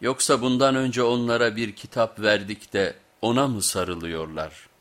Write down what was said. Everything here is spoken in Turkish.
Yoksa bundan önce onlara bir kitap verdik de ona mı sarılıyorlar?''